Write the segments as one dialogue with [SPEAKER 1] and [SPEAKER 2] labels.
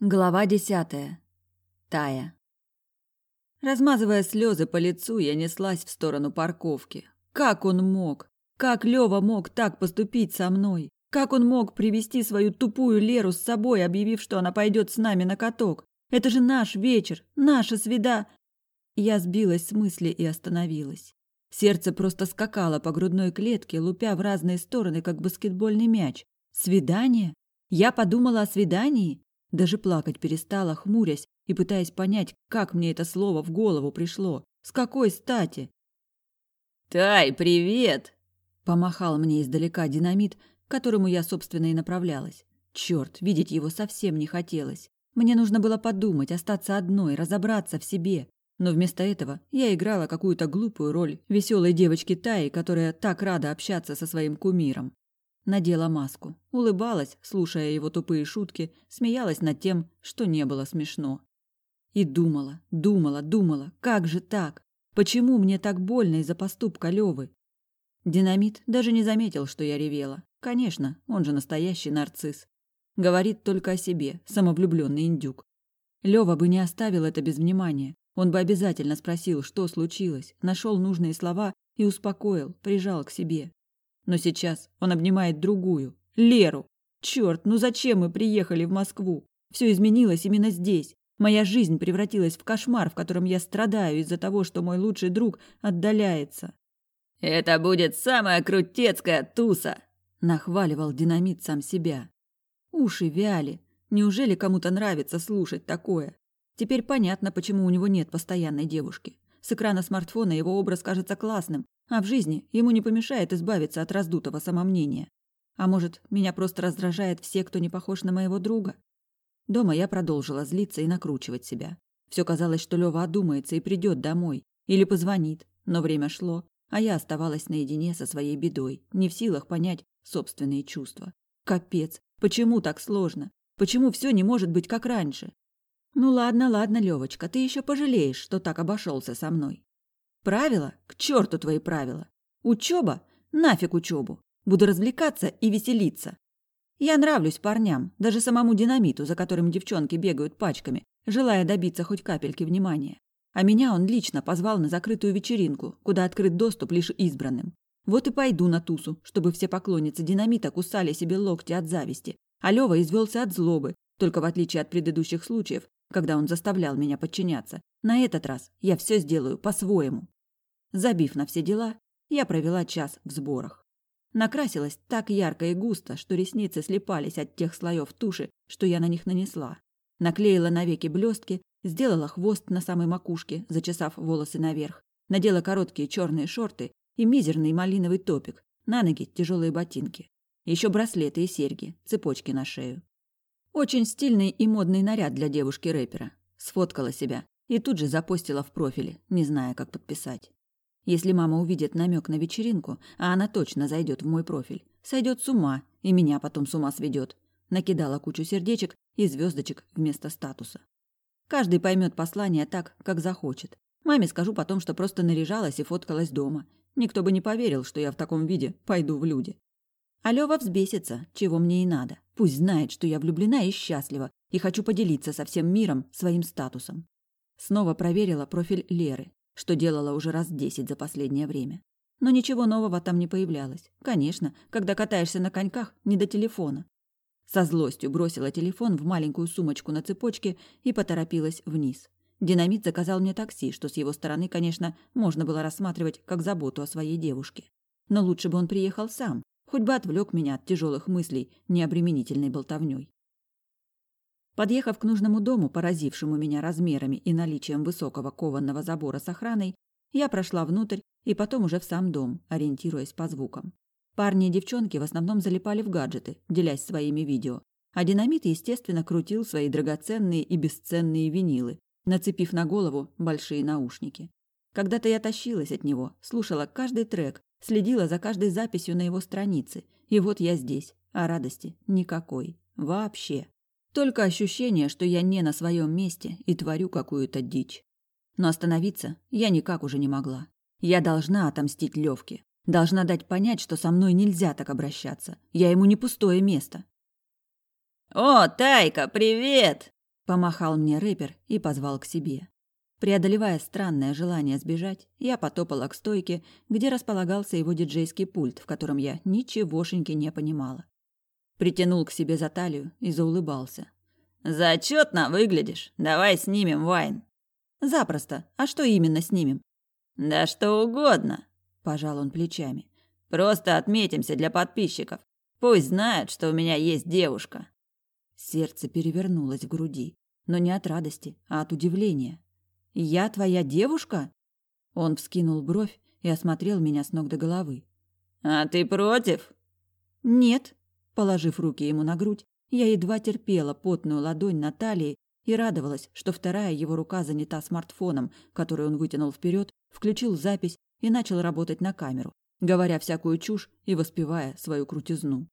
[SPEAKER 1] Глава десятая. Тая. Размазывая слезы по лицу, я неслась в сторону парковки. Как он мог? Как Лёва мог так поступить со мной? Как он мог привести свою тупую Леру с собой, объявив, что она пойдет с нами на каток? Это же наш вечер, наша свида. Я сбилась с мысли и остановилась. Сердце просто скакало по грудной клетке, лупя в разные стороны, как баскетбольный мяч. Свидание? Я подумала о свидании? Даже плакать перестала, хмурясь и пытаясь понять, как мне это слово в голову пришло. С какой стати?
[SPEAKER 2] «Тай, привет!»
[SPEAKER 1] Помахал мне издалека динамит, к которому я, собственно, и направлялась. Черт, видеть его совсем не хотелось. Мне нужно было подумать, остаться одной, разобраться в себе. Но вместо этого я играла какую-то глупую роль веселой девочки Таи, которая так рада общаться со своим кумиром. Надела маску, улыбалась, слушая его тупые шутки, смеялась над тем, что не было смешно. И думала, думала, думала, как же так? Почему мне так больно из-за поступка Лёвы? Динамит даже не заметил, что я ревела. Конечно, он же настоящий нарцисс. Говорит только о себе, самовлюбленный индюк. Лёва бы не оставил это без внимания. Он бы обязательно спросил, что случилось, нашел нужные слова и успокоил, прижал к себе. Но сейчас он обнимает другую, Леру. Черт, ну зачем мы приехали в Москву? Все изменилось именно здесь. Моя жизнь превратилась в кошмар, в котором я страдаю из-за того, что мой лучший друг отдаляется.
[SPEAKER 2] «Это будет самая крутецкая туса!»
[SPEAKER 1] – нахваливал динамит сам себя. Уши вяли. Неужели кому-то нравится слушать такое? Теперь понятно, почему у него нет постоянной девушки. С экрана смартфона его образ кажется классным, а в жизни ему не помешает избавиться от раздутого самомнения. А может, меня просто раздражает все, кто не похож на моего друга? Дома я продолжила злиться и накручивать себя. Все казалось, что Лёва одумается и придет домой. Или позвонит. Но время шло, а я оставалась наедине со своей бедой, не в силах понять собственные чувства. Капец, почему так сложно? Почему все не может быть как раньше? Ну ладно, ладно, Левочка, ты еще пожалеешь, что так обошелся со мной. Правила? К черту твои правила. Учеба? Нафиг учебу. Буду развлекаться и веселиться. Я нравлюсь парням, даже самому динамиту, за которым девчонки бегают пачками, желая добиться хоть капельки внимания. А меня он лично позвал на закрытую вечеринку, куда открыт доступ лишь избранным. Вот и пойду на тусу, чтобы все поклонницы динамита кусали себе локти от зависти, а Лёва извелся от злобы, только в отличие от предыдущих случаев, когда он заставлял меня подчиняться, на этот раз я все сделаю по-своему. Забив на все дела, я провела час в сборах. Накрасилась так ярко и густо, что ресницы слепались от тех слоев туши, что я на них нанесла. Наклеила на веки блестки, сделала хвост на самой макушке, зачесав волосы наверх. Надела короткие черные шорты и мизерный малиновый топик, на ноги тяжелые ботинки. Еще браслеты и серьги, цепочки на шею. Очень стильный и модный наряд для девушки-рэпера. Сфоткала себя и тут же запостила в профиле, не зная, как подписать. Если мама увидит намек на вечеринку, а она точно зайдет в мой профиль, сойдет с ума и меня потом с ума сведет. Накидала кучу сердечек и звездочек вместо статуса. Каждый поймет послание так, как захочет. Маме скажу потом, что просто наряжалась и фоткалась дома. Никто бы не поверил, что я в таком виде пойду в люди. А Лёва взбесится, чего мне и надо. Пусть знает, что я влюблена и счастлива, и хочу поделиться со всем миром своим статусом. Снова проверила профиль Леры что делала уже раз десять за последнее время. Но ничего нового там не появлялось. Конечно, когда катаешься на коньках, не до телефона. Со злостью бросила телефон в маленькую сумочку на цепочке и поторопилась вниз. Динамит заказал мне такси, что с его стороны, конечно, можно было рассматривать как заботу о своей девушке. Но лучше бы он приехал сам, хоть бы отвлек меня от тяжелых мыслей необременительной болтовней. Подъехав к нужному дому, поразившему меня размерами и наличием высокого кованного забора с охраной, я прошла внутрь и потом уже в сам дом, ориентируясь по звукам. Парни и девчонки в основном залипали в гаджеты, делясь своими видео, а динамит, естественно, крутил свои драгоценные и бесценные винилы, нацепив на голову большие наушники. Когда-то я тащилась от него, слушала каждый трек, следила за каждой записью на его странице, и вот я здесь, а радости никакой. Вообще. Только ощущение, что я не на своем месте и творю какую-то дичь. Но остановиться я никак уже не могла. Я должна отомстить Левке. Должна дать понять, что со мной нельзя так обращаться. Я ему не пустое место.
[SPEAKER 2] «О, Тайка, привет!»
[SPEAKER 1] Помахал мне рэпер и позвал к себе. Преодолевая странное желание сбежать, я потопала к стойке, где располагался его диджейский пульт, в котором я ничегошеньки не понимала. Притянул к себе за талию и заулыбался.
[SPEAKER 2] «Зачетно выглядишь. Давай снимем вайн».
[SPEAKER 1] «Запросто. А что именно снимем?»
[SPEAKER 2] «Да что угодно», – пожал он плечами. «Просто отметимся для подписчиков. Пусть знают, что у меня есть девушка».
[SPEAKER 1] Сердце перевернулось в груди, но не от радости, а от удивления. «Я твоя девушка?» Он вскинул бровь и осмотрел меня с ног до головы.
[SPEAKER 2] «А ты против?»
[SPEAKER 1] «Нет», Положив руки ему на грудь, я едва терпела потную ладонь на талии и радовалась, что вторая его рука занята смартфоном, который он вытянул вперед, включил запись и начал работать на камеру, говоря всякую чушь и воспевая свою крутизну.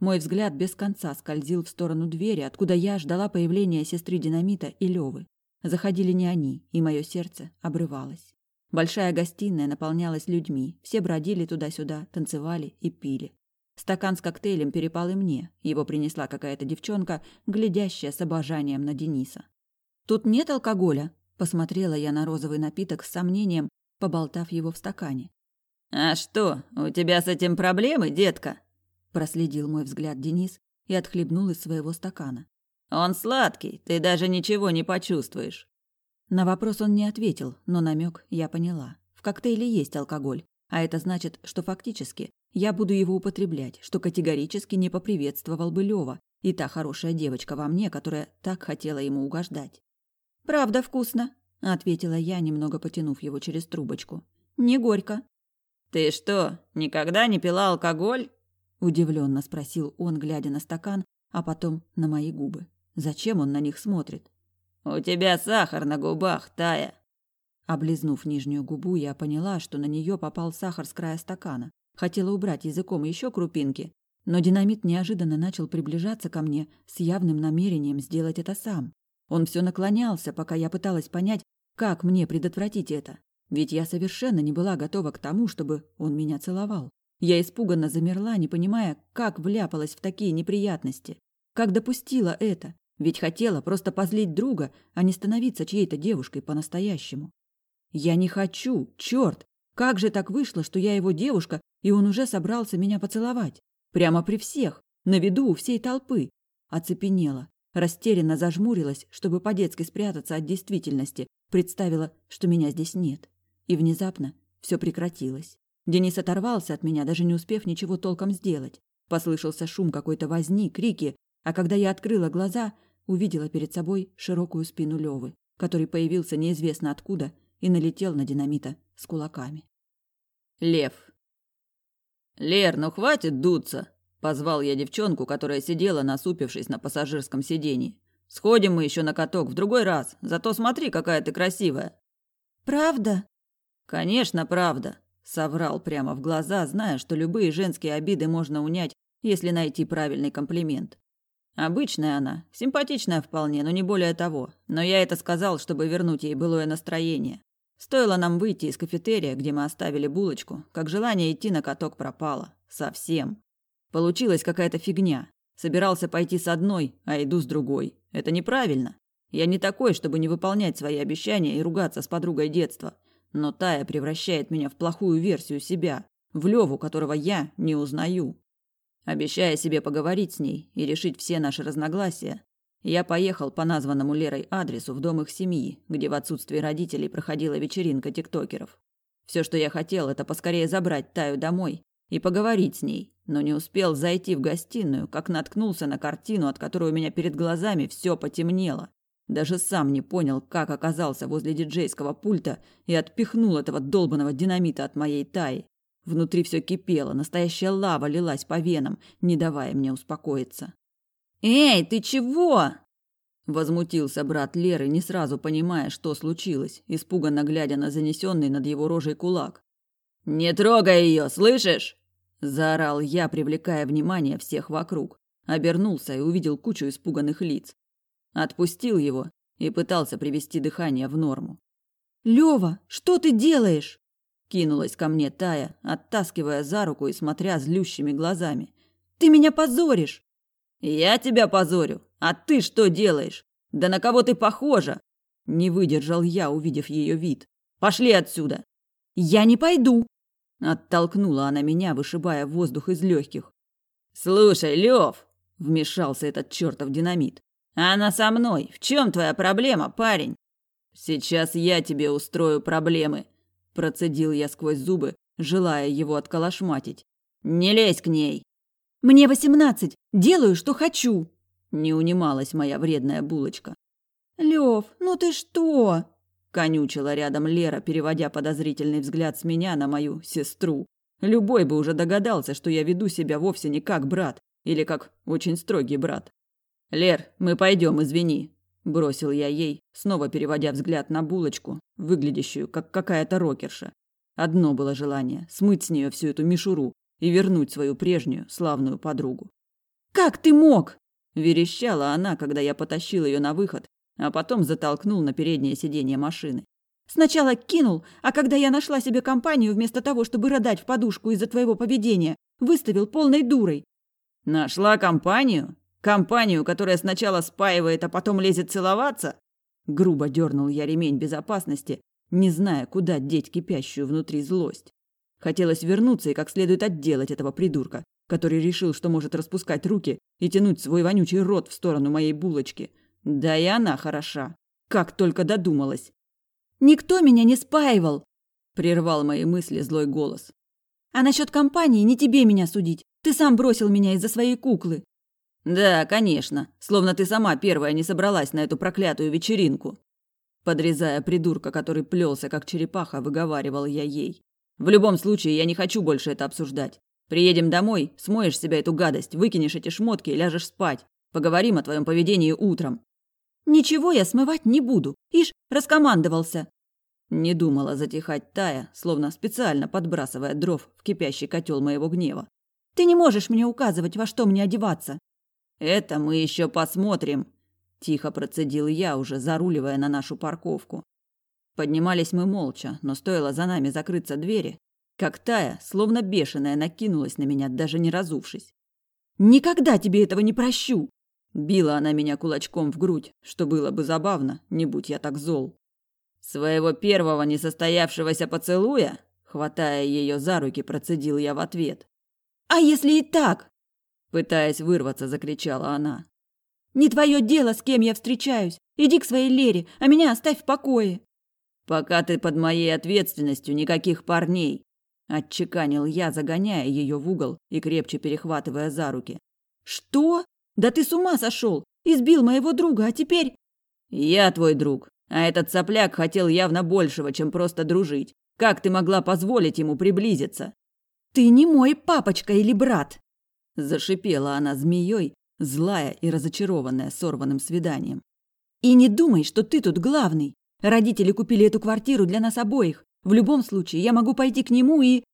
[SPEAKER 1] Мой взгляд без конца скользил в сторону двери, откуда я ждала появления сестры Динамита и Левы. Заходили не они, и мое сердце обрывалось. Большая гостиная наполнялась людьми, все бродили туда-сюда, танцевали и пили. Стакан с коктейлем перепал и мне. Его принесла какая-то девчонка, глядящая с обожанием на Дениса. «Тут нет алкоголя?» – посмотрела я на розовый напиток с сомнением, поболтав его в стакане.
[SPEAKER 2] «А что, у тебя с этим проблемы, детка?» – проследил мой взгляд Денис и отхлебнул из своего стакана. «Он сладкий, ты даже ничего не почувствуешь».
[SPEAKER 1] На вопрос он не ответил, но намек я поняла. В коктейле есть алкоголь, а это значит, что фактически я буду его употреблять, что категорически не поприветствовал бы Лёва и та хорошая девочка во мне, которая так хотела ему угождать. «Правда вкусно», — ответила я, немного потянув его через трубочку. «Не горько».
[SPEAKER 2] «Ты что, никогда не пила алкоголь?»
[SPEAKER 1] — удивленно спросил он, глядя на стакан, а потом на мои губы. Зачем он на них смотрит?
[SPEAKER 2] «У тебя сахар на губах, Тая».
[SPEAKER 1] Облизнув нижнюю губу, я поняла, что на нее попал сахар с края стакана. Хотела убрать языком еще крупинки, но динамит неожиданно начал приближаться ко мне с явным намерением сделать это сам. Он все наклонялся, пока я пыталась понять, как мне предотвратить это. Ведь я совершенно не была готова к тому, чтобы он меня целовал. Я испуганно замерла, не понимая, как вляпалась в такие неприятности. Как допустила это? Ведь хотела просто позлить друга, а не становиться чьей-то девушкой по-настоящему. Я не хочу, черт! Как же так вышло, что я его девушка, и он уже собрался меня поцеловать? Прямо при всех, на виду у всей толпы. Оцепенела, растерянно зажмурилась, чтобы по-детски спрятаться от действительности, представила, что меня здесь нет. И внезапно все прекратилось. Денис оторвался от меня, даже не успев ничего толком сделать. Послышался шум какой-то возни, крики, а когда я открыла глаза, увидела перед собой широкую спину Левы, который появился неизвестно откуда и налетел на динамита с кулаками.
[SPEAKER 2] Лев. «Лер, ну хватит дуться!» – позвал я девчонку, которая сидела, насупившись на пассажирском сиденье. «Сходим мы еще на каток в другой раз, зато смотри, какая ты красивая!»
[SPEAKER 1] «Правда?»
[SPEAKER 2] «Конечно, правда!» – соврал прямо в глаза, зная, что любые женские обиды можно унять, если найти правильный комплимент. Обычная она, симпатичная вполне, но не более того. Но я это сказал, чтобы вернуть ей былое настроение. Стоило нам выйти из кафетерия, где мы оставили булочку, как желание идти на каток пропало. Совсем. Получилась какая-то фигня. Собирался пойти с одной, а иду с другой. Это неправильно. Я не такой, чтобы не выполнять свои обещания и ругаться с подругой детства. Но Тая превращает меня в плохую версию себя, в Леву, которого я не узнаю. Обещая себе поговорить с ней и решить все наши разногласия, я поехал по названному Лерой адресу в дом их семьи, где в отсутствие родителей проходила вечеринка тиктокеров. Все, что я хотел, это поскорее забрать Таю домой и поговорить с ней, но не успел зайти в гостиную, как наткнулся на картину, от которой у меня перед глазами все потемнело. Даже сам не понял, как оказался возле диджейского пульта и отпихнул этого долбанного динамита от моей Таи. Внутри все кипело, настоящая лава лилась по венам, не давая мне успокоиться. «Эй, ты чего?» Возмутился брат Леры, не сразу понимая, что случилось, испуганно глядя на занесенный над его рожей кулак. «Не трогай ее, слышишь?» Заорал я, привлекая внимание всех вокруг. Обернулся и увидел кучу испуганных лиц. Отпустил его и пытался привести дыхание в норму.
[SPEAKER 1] «Лёва, что ты делаешь?»
[SPEAKER 2] Кинулась ко мне Тая, оттаскивая за руку и смотря злющими глазами.
[SPEAKER 1] «Ты меня позоришь!»
[SPEAKER 2] «Я тебя позорю, а ты что делаешь? Да на кого ты похожа? Не выдержал я, увидев ее вид. Пошли отсюда.
[SPEAKER 1] Я не пойду.
[SPEAKER 2] Оттолкнула она меня, вышибая воздух из легких. Слушай, Лев, вмешался этот чертов динамит. Она со мной. В чем твоя проблема, парень? Сейчас я тебе устрою проблемы, процедил я сквозь зубы, желая его отколошматить. Не лезь к ней.
[SPEAKER 1] Мне восемнадцать. Делаю, что хочу.
[SPEAKER 2] Не унималась моя вредная булочка.
[SPEAKER 1] Лев, ну ты что?
[SPEAKER 2] Конючила рядом Лера, переводя подозрительный взгляд с меня на мою сестру. Любой бы уже догадался, что я веду себя вовсе не как брат, или как очень строгий брат. «Лер, мы пойдем, извини», – бросил я ей, снова переводя взгляд на булочку, выглядящую как какая-то рокерша. Одно было желание – смыть с нее всю эту мишуру и вернуть свою прежнюю славную подругу.
[SPEAKER 1] «Как ты мог?»
[SPEAKER 2] – верещала она, когда я потащил ее на выход, а потом затолкнул на переднее сиденье машины.
[SPEAKER 1] «Сначала кинул, а когда я нашла себе компанию, вместо того, чтобы рыдать в подушку из-за твоего поведения, выставил полной дурой».
[SPEAKER 2] «Нашла компанию?» Компанию, которая сначала спаивает, а потом лезет целоваться? Грубо дернул я ремень безопасности, не зная, куда деть кипящую внутри злость. Хотелось вернуться и как следует отделать этого придурка, который решил, что может распускать руки и тянуть свой вонючий рот в сторону моей булочки. Да и она хороша. Как только додумалась.
[SPEAKER 1] «Никто меня не спаивал!»
[SPEAKER 2] – прервал мои мысли злой голос.
[SPEAKER 1] «А насчет компании не тебе меня судить. Ты сам бросил меня из-за своей куклы.
[SPEAKER 2] Да, конечно. Словно ты сама первая не собралась на эту проклятую вечеринку. Подрезая придурка, который плелся как черепаха, выговаривал я ей. В любом случае, я не хочу больше это обсуждать. Приедем домой, смоешь себя эту гадость, выкинешь эти шмотки и ляжешь спать. Поговорим о твоем поведении утром.
[SPEAKER 1] Ничего я смывать не буду. Ишь, раскомандовался.
[SPEAKER 2] Не думала затихать Тая, словно специально подбрасывая дров в кипящий котел моего гнева.
[SPEAKER 1] Ты не можешь мне указывать, во что мне одеваться.
[SPEAKER 2] Это мы еще посмотрим, тихо процедил я, уже заруливая на нашу парковку. Поднимались мы молча, но стоило за нами закрыться двери, как Тая, словно бешеная, накинулась на меня, даже не разувшись.
[SPEAKER 1] «Никогда тебе этого не прощу!»
[SPEAKER 2] Била она меня кулачком в грудь, что было бы забавно, не будь я так зол. «Своего первого несостоявшегося поцелуя?» Хватая ее за руки, процедил я в ответ.
[SPEAKER 1] «А если и так?»
[SPEAKER 2] Пытаясь вырваться, закричала она.
[SPEAKER 1] «Не твое дело, с кем я встречаюсь. Иди к своей Лере, а меня оставь в покое».
[SPEAKER 2] «Пока ты под моей ответственностью, никаких парней», – отчеканил я, загоняя ее в угол и крепче перехватывая за руки.
[SPEAKER 1] «Что? Да ты с ума сошел! Избил моего друга, а теперь...»
[SPEAKER 2] «Я твой друг, а этот сопляк хотел явно большего, чем просто дружить. Как ты могла позволить ему приблизиться?»
[SPEAKER 1] «Ты не мой папочка или брат!»
[SPEAKER 2] Зашипела она змеей, злая и разочарованная сорванным свиданием.
[SPEAKER 1] «И не думай, что ты тут главный. Родители купили эту квартиру для нас обоих. В любом случае, я могу пойти к нему и...»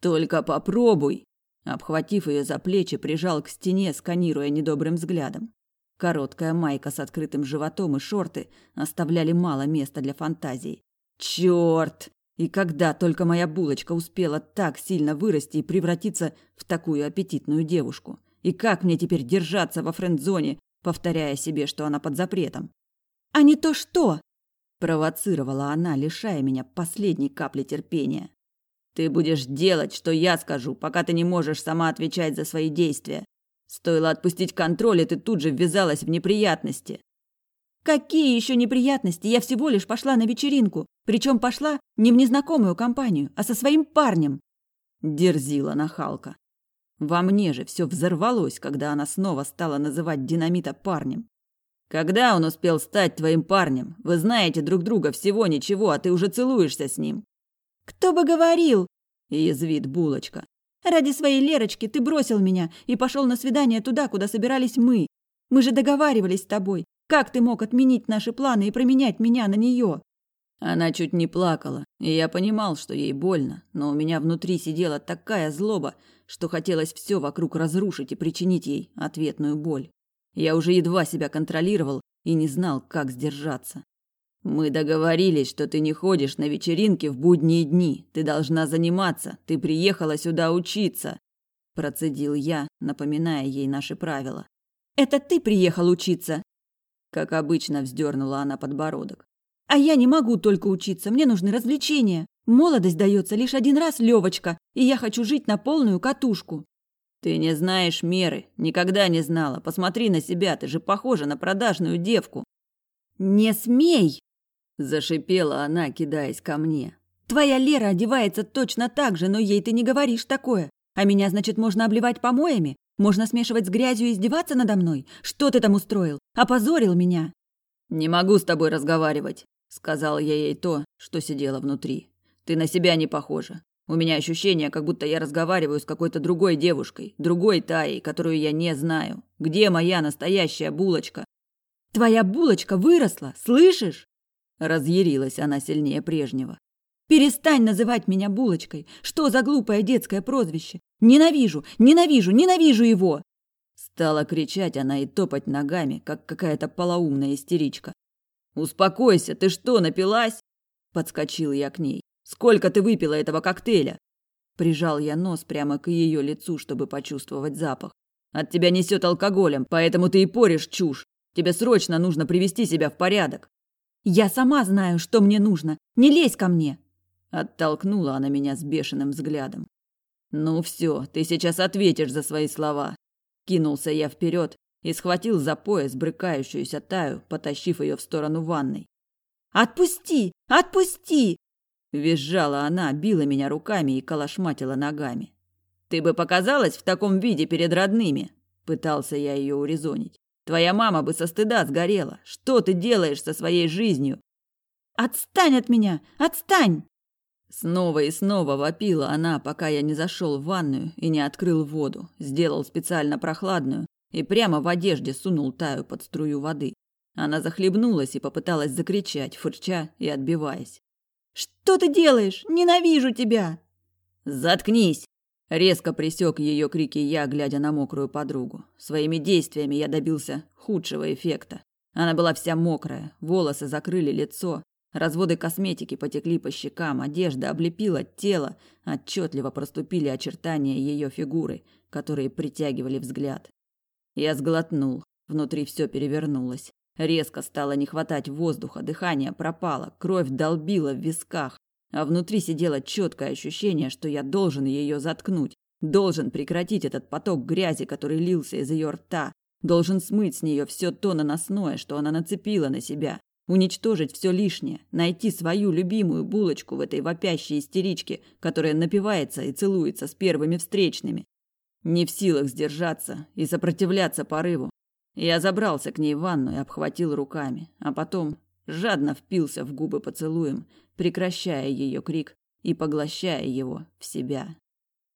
[SPEAKER 2] «Только попробуй!» Обхватив ее за плечи, прижал к стене, сканируя недобрым взглядом. Короткая майка с открытым животом и шорты оставляли мало места для фантазий. Черт! И когда только моя булочка успела так сильно вырасти и превратиться в такую аппетитную девушку? И как мне теперь держаться во френд-зоне, повторяя себе, что она под запретом?
[SPEAKER 1] А не то что?
[SPEAKER 2] Провоцировала она, лишая меня последней капли терпения. Ты будешь делать, что я скажу, пока ты не можешь сама отвечать за свои действия. Стоило отпустить контроль, и ты тут же ввязалась в неприятности.
[SPEAKER 1] Какие еще неприятности? Я всего лишь пошла на вечеринку. Причем пошла не в незнакомую компанию, а со своим парнем.
[SPEAKER 2] Дерзила нахалка. Во мне же все взорвалось, когда она снова стала называть динамита парнем. Когда он успел стать твоим парнем? Вы знаете друг друга всего ничего, а ты уже целуешься с ним.
[SPEAKER 1] Кто бы говорил?
[SPEAKER 2] Язвит булочка.
[SPEAKER 1] Ради своей Лерочки ты бросил меня и пошел на свидание туда, куда собирались мы. Мы же договаривались с тобой. Как ты мог отменить наши планы и променять меня на нее?
[SPEAKER 2] Она чуть не плакала, и я понимал, что ей больно, но у меня внутри сидела такая злоба, что хотелось все вокруг разрушить и причинить ей ответную боль. Я уже едва себя контролировал и не знал, как сдержаться. Мы договорились, что ты не ходишь на вечеринки в будние дни. Ты должна заниматься. Ты приехала сюда учиться, процедил я, напоминая ей наши правила.
[SPEAKER 1] Это ты приехал учиться,
[SPEAKER 2] Как обычно, вздернула она подбородок.
[SPEAKER 1] А я не могу только учиться, мне нужны развлечения. Молодость дается лишь один раз, Левочка, и я хочу жить на полную катушку.
[SPEAKER 2] Ты не знаешь меры, никогда не знала. Посмотри на себя, ты же похожа на продажную девку.
[SPEAKER 1] Не смей,
[SPEAKER 2] зашипела она, кидаясь ко мне.
[SPEAKER 1] Твоя Лера одевается точно так же, но ей ты не говоришь такое. А меня, значит, можно обливать помоями? Можно смешивать с грязью и издеваться надо мной? Что ты там устроил? Опозорил меня.
[SPEAKER 2] Не могу с тобой разговаривать, сказал я ей то, что сидело внутри. Ты на себя не похожа. У меня ощущение, как будто я разговариваю с какой-то другой девушкой, другой Таей, которую я не знаю. Где моя настоящая булочка?
[SPEAKER 1] Твоя булочка выросла, слышишь?
[SPEAKER 2] Разъярилась она сильнее прежнего.
[SPEAKER 1] Перестань называть меня булочкой. Что за глупое детское прозвище? Ненавижу, ненавижу, ненавижу его.
[SPEAKER 2] Стала кричать она и топать ногами, как какая-то полоумная истеричка. Успокойся, ты что, напилась? Подскочил я к ней. Сколько ты выпила этого коктейля? Прижал я нос прямо к ее лицу, чтобы почувствовать запах. От тебя несет алкоголем, поэтому ты и порешь чушь. Тебе срочно нужно привести себя в порядок.
[SPEAKER 1] Я сама знаю, что мне нужно. Не лезь ко мне.
[SPEAKER 2] Оттолкнула она меня с бешеным взглядом. Ну все, ты сейчас ответишь за свои слова. Кинулся я вперед и схватил за пояс брыкающуюся Таю, потащив ее в сторону ванной.
[SPEAKER 1] Отпусти! Отпусти!
[SPEAKER 2] Визжала она, била меня руками и колошматила ногами. «Ты бы показалась в таком виде перед родными!» Пытался я ее урезонить. «Твоя мама бы со стыда сгорела! Что ты делаешь со своей жизнью?»
[SPEAKER 1] «Отстань от меня! Отстань!»
[SPEAKER 2] Снова и снова вопила она, пока я не зашел в ванную и не открыл воду, сделал специально прохладную и прямо в одежде сунул Таю под струю воды. Она захлебнулась и попыталась закричать, фырча и отбиваясь.
[SPEAKER 1] Что ты делаешь? Ненавижу тебя!»
[SPEAKER 2] «Заткнись!» Резко присек ее крики я, глядя на мокрую подругу. Своими действиями я добился худшего эффекта. Она была вся мокрая, волосы закрыли лицо, разводы косметики потекли по щекам, одежда облепила тело, отчетливо проступили очертания ее фигуры, которые притягивали взгляд. Я сглотнул, внутри все перевернулось. Резко стало не хватать воздуха, дыхание пропало, кровь долбила в висках, а внутри сидело четкое ощущение, что я должен ее заткнуть, должен прекратить этот поток грязи, который лился из ее рта, должен смыть с нее все то наносное, что она нацепила на себя, уничтожить все лишнее, найти свою любимую булочку в этой вопящей истеричке, которая напивается и целуется с первыми встречными. Не в силах сдержаться и сопротивляться порыву, я забрался к ней в ванну и обхватил руками, а потом жадно впился в губы поцелуем, прекращая ее крик и поглощая его в себя.